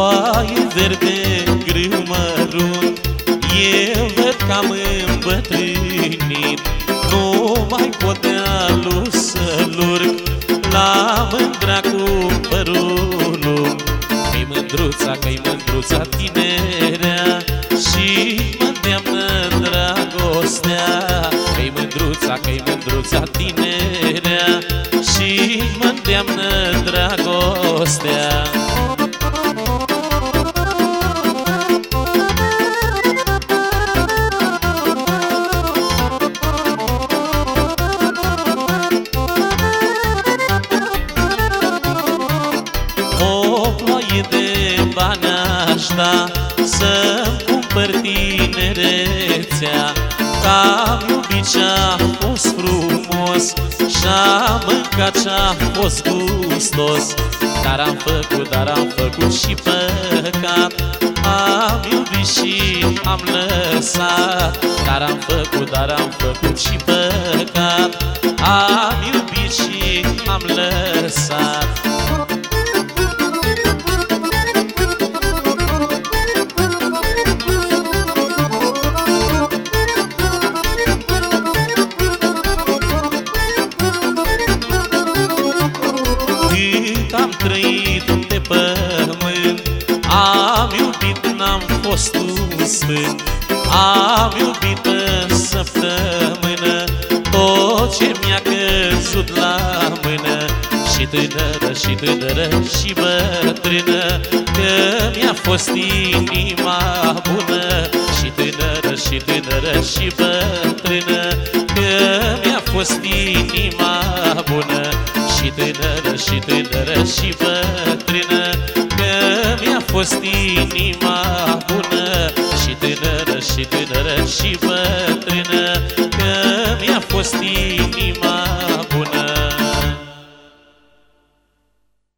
Ploaie verde, grâu mărunt Eu văd că am îmbătrânit. Nu mai pot de alu să-l urc La mândra cu părul Mi mândruța, că-i mândruța tinerea Și mă îndeamnă dragostea. Că-i mândruța, că-i mândruța tinerea Și mă îndeamnă dragostea da Să-mi cumpăr tinerețea. Că am iubit ce-a fost frumos Și-am mâncat ce-a fost gustos. Dar am făcut, dar am făcut și păcat. Am iubit și am lăsat. Dar am făcut, dar am făcut și păcat. Am am trăit pe pământ Am iubit, n-am fost un sfânt. Am iubit în săptămână Tot ce mi-a căzut la mână. Și tânără, și tânără, și bătrână Că mi-a fost inima bună. Și tânără, și tânără, și bătrână Că mi-a fost inima bună. Și tânără, și tânără, fost inima bună Și tânără, și tânără, și bătrână Că mi-a fost inima